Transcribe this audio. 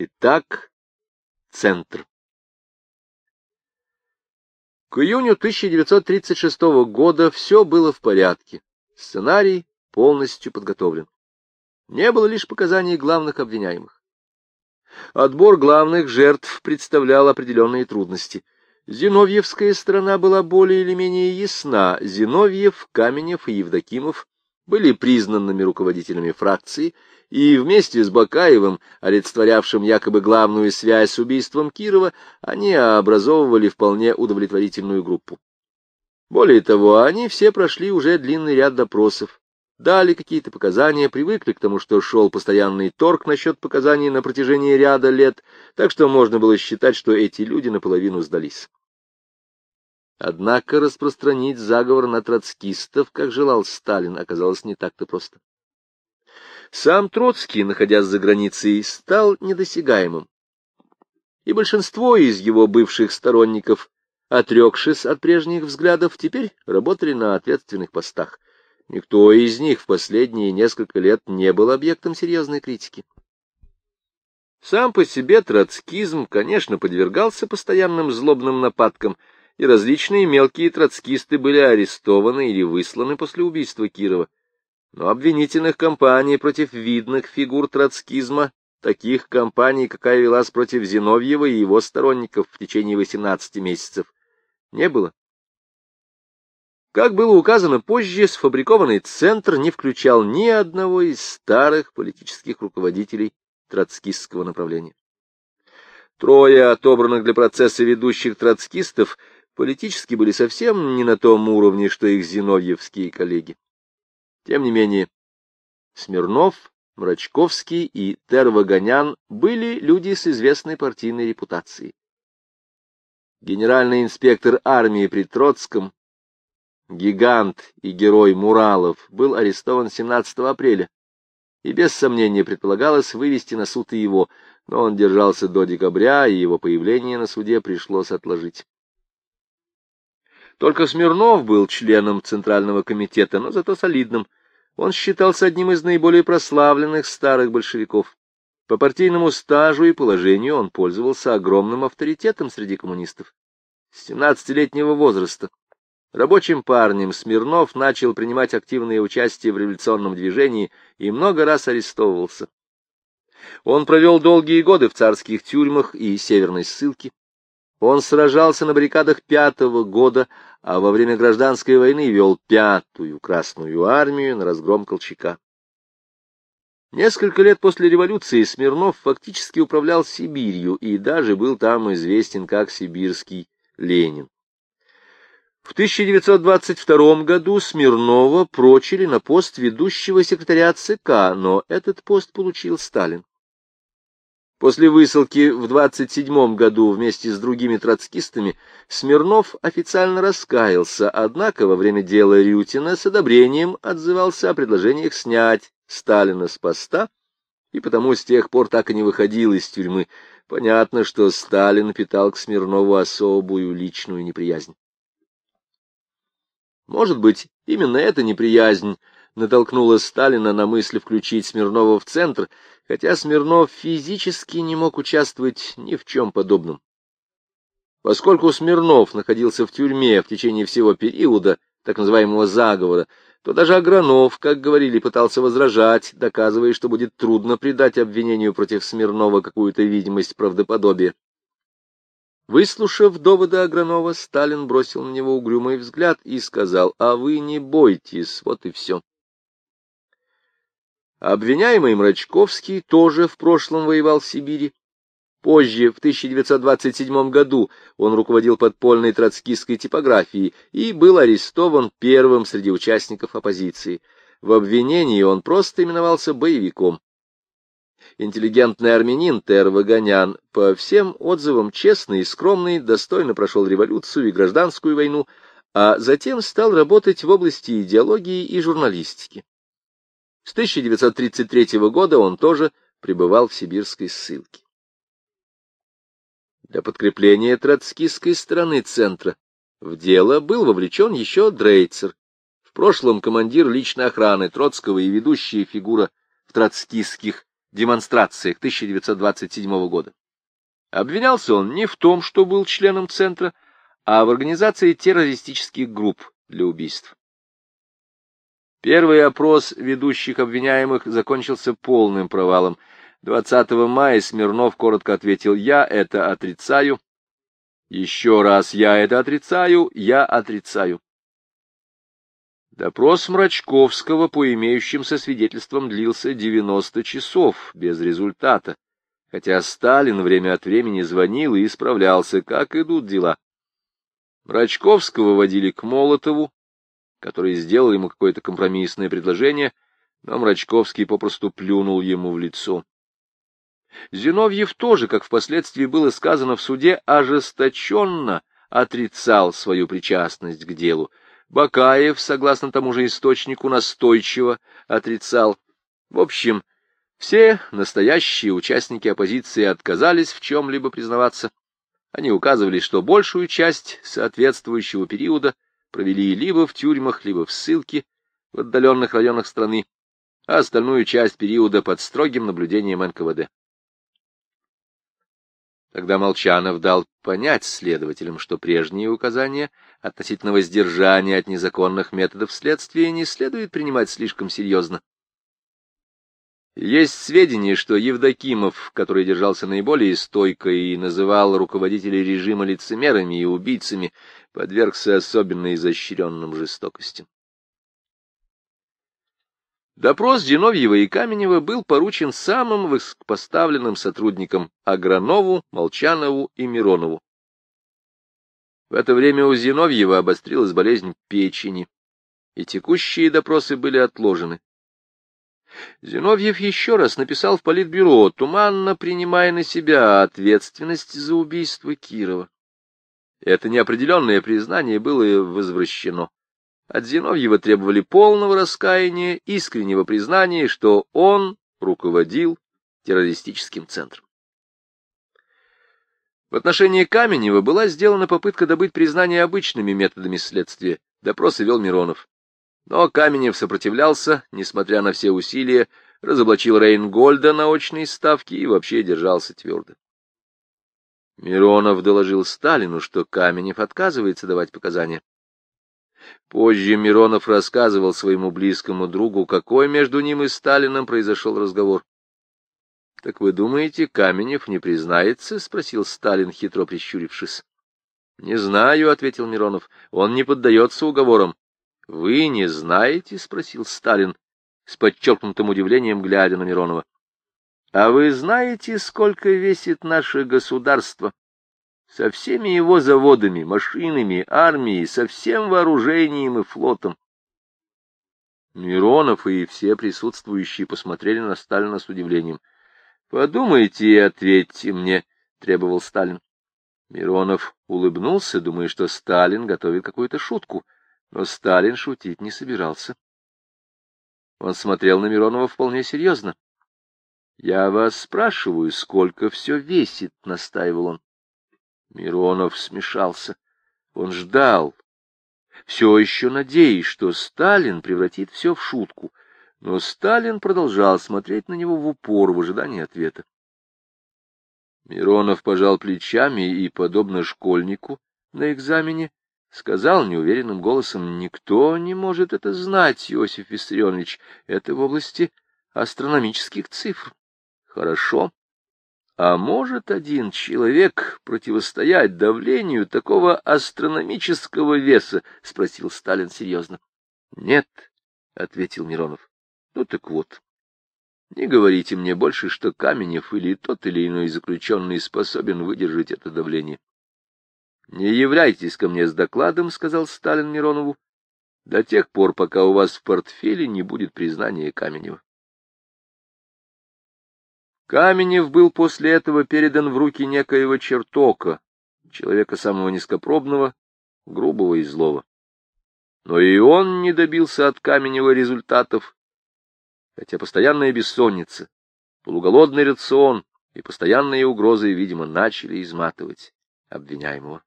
Итак, центр. К июню 1936 года все было в порядке. Сценарий полностью подготовлен. Не было лишь показаний главных обвиняемых. Отбор главных жертв представлял определенные трудности. Зиновьевская сторона была более или менее ясна. Зиновьев, Каменев и Евдокимов были признанными руководителями фракции, и вместе с Бакаевым, олицетворявшим якобы главную связь с убийством Кирова, они образовывали вполне удовлетворительную группу. Более того, они все прошли уже длинный ряд допросов, дали какие-то показания, привыкли к тому, что шел постоянный торг насчет показаний на протяжении ряда лет, так что можно было считать, что эти люди наполовину сдались. Однако распространить заговор на троцкистов, как желал Сталин, оказалось не так-то просто. Сам Троцкий, находясь за границей, стал недосягаемым. И большинство из его бывших сторонников, отрекшись от прежних взглядов, теперь работали на ответственных постах. Никто из них в последние несколько лет не был объектом серьезной критики. Сам по себе троцкизм, конечно, подвергался постоянным злобным нападкам, и различные мелкие троцкисты были арестованы или высланы после убийства Кирова. Но обвинительных кампаний против видных фигур троцкизма, таких кампаний, какая велась против Зиновьева и его сторонников в течение 18 месяцев, не было. Как было указано позже, сфабрикованный центр не включал ни одного из старых политических руководителей троцкистского направления. Трое отобранных для процесса ведущих троцкистов политически были совсем не на том уровне, что их зиновьевские коллеги. Тем не менее, Смирнов, Мрачковский и Тервагонян были люди с известной партийной репутацией. Генеральный инспектор армии при Троцком, гигант и герой Муралов, был арестован 17 апреля, и без сомнения предполагалось вывести на суд и его, но он держался до декабря, и его появление на суде пришлось отложить. Только Смирнов был членом Центрального комитета, но зато солидным, он считался одним из наиболее прославленных старых большевиков. По партийному стажу и положению он пользовался огромным авторитетом среди коммунистов. С 17-летнего возраста рабочим парнем Смирнов начал принимать активное участие в революционном движении и много раз арестовывался. Он провел долгие годы в царских тюрьмах и северной ссылке. Он сражался на баррикадах пятого года, а во время гражданской войны вел пятую Красную армию на разгром Колчака. Несколько лет после революции Смирнов фактически управлял Сибирью и даже был там известен как сибирский Ленин. В 1922 году Смирнова прочили на пост ведущего секретаря ЦК, но этот пост получил Сталин. После высылки в 27 году вместе с другими троцкистами Смирнов официально раскаялся, однако во время дела Рютина с одобрением отзывался о предложениях снять Сталина с поста, и потому с тех пор так и не выходил из тюрьмы. Понятно, что Сталин питал к Смирнову особую личную неприязнь. Может быть, именно эта неприязнь натолкнула Сталина на мысль включить Смирнова в центр, хотя Смирнов физически не мог участвовать ни в чем подобном. Поскольку Смирнов находился в тюрьме в течение всего периода так называемого заговора, то даже Агранов, как говорили, пытался возражать, доказывая, что будет трудно придать обвинению против Смирнова какую-то видимость правдоподобия. Выслушав доводы Агранова, Сталин бросил на него угрюмый взгляд и сказал, «А вы не бойтесь, вот и все». Обвиняемый Мрачковский тоже в прошлом воевал в Сибири. Позже, в 1927 году, он руководил подпольной троцкистской типографией и был арестован первым среди участников оппозиции. В обвинении он просто именовался боевиком. Интеллигентный армянин Тер Ваганян, по всем отзывам честный и скромный, достойно прошел революцию и гражданскую войну, а затем стал работать в области идеологии и журналистики. С 1933 года он тоже пребывал в сибирской ссылке. Для подкрепления троцкистской стороны центра в дело был вовлечен еще Дрейцер, в прошлом командир личной охраны Троцкого и ведущая фигура в троцкистских демонстрациях 1927 года. Обвинялся он не в том, что был членом Центра, а в организации террористических групп для убийств. Первый опрос ведущих обвиняемых закончился полным провалом. 20 мая Смирнов коротко ответил «Я это отрицаю». Еще раз «Я это отрицаю», «Я отрицаю». Допрос Мрачковского по имеющимся свидетельствам длился 90 часов, без результата, хотя Сталин время от времени звонил и исправлялся, как идут дела. Мрачковского водили к Молотову, который сделал ему какое-то компромиссное предложение, но Мрачковский попросту плюнул ему в лицо. Зиновьев тоже, как впоследствии было сказано в суде, ожесточенно отрицал свою причастность к делу. Бакаев, согласно тому же источнику, настойчиво отрицал. В общем, все настоящие участники оппозиции отказались в чем-либо признаваться. Они указывали, что большую часть соответствующего периода провели либо в тюрьмах, либо в ссылке в отдаленных районах страны, а остальную часть периода под строгим наблюдением НКВД. Тогда Молчанов дал понять следователям, что прежние указания относительно воздержания от незаконных методов следствия не следует принимать слишком серьезно. Есть сведения, что Евдокимов, который держался наиболее стойко и называл руководителей режима лицемерами и убийцами, подвергся особенно изощренным жестокостям. Допрос Зиновьева и Каменева был поручен самым высокопоставленным сотрудникам Агранову, Молчанову и Миронову. В это время у Зиновьева обострилась болезнь печени, и текущие допросы были отложены. Зиновьев еще раз написал в политбюро, туманно принимая на себя ответственность за убийство Кирова. Это неопределенное признание было возвращено. От Зиновьева требовали полного раскаяния, искреннего признания, что он руководил террористическим центром. В отношении Каменева была сделана попытка добыть признание обычными методами следствия. Допросы вел Миронов. Но Каменев сопротивлялся, несмотря на все усилия, разоблачил Рейнгольда на очной ставке и вообще держался твердо. Миронов доложил Сталину, что Каменев отказывается давать показания. Позже Миронов рассказывал своему близкому другу, какой между ним и Сталином произошел разговор. — Так вы думаете, Каменев не признается? — спросил Сталин, хитро прищурившись. — Не знаю, — ответил Миронов. — Он не поддается уговорам. — Вы не знаете? — спросил Сталин, с подчеркнутым удивлением, глядя на Миронова. — А вы знаете, сколько весит наше государство? Со всеми его заводами, машинами, армией, со всем вооружением и флотом. Миронов и все присутствующие посмотрели на Сталина с удивлением. — Подумайте и ответьте мне, — требовал Сталин. Миронов улыбнулся, думая, что Сталин готовит какую-то шутку. — но Сталин шутить не собирался. Он смотрел на Миронова вполне серьезно. — Я вас спрашиваю, сколько все весит, — настаивал он. Миронов смешался. Он ждал, все еще надеясь, что Сталин превратит все в шутку, но Сталин продолжал смотреть на него в упор в ожидании ответа. Миронов пожал плечами и, подобно школьнику на экзамене, сказал неуверенным голосом, «Никто не может это знать, Иосиф Виссарионович, это в области астрономических цифр». «Хорошо. А может один человек противостоять давлению такого астрономического веса?» — спросил Сталин серьезно. «Нет», — ответил Миронов. «Ну так вот». Не говорите мне больше, что Каменев или тот или иной заключенный способен выдержать это давление. — Не являйтесь ко мне с докладом, — сказал Сталин Миронову, — до тех пор, пока у вас в портфеле не будет признания Каменева. Каменев был после этого передан в руки некоего чертока, человека самого низкопробного, грубого и злого. Но и он не добился от Каменева результатов, хотя постоянная бессонница, полуголодный рацион и постоянные угрозы, видимо, начали изматывать обвиняемого.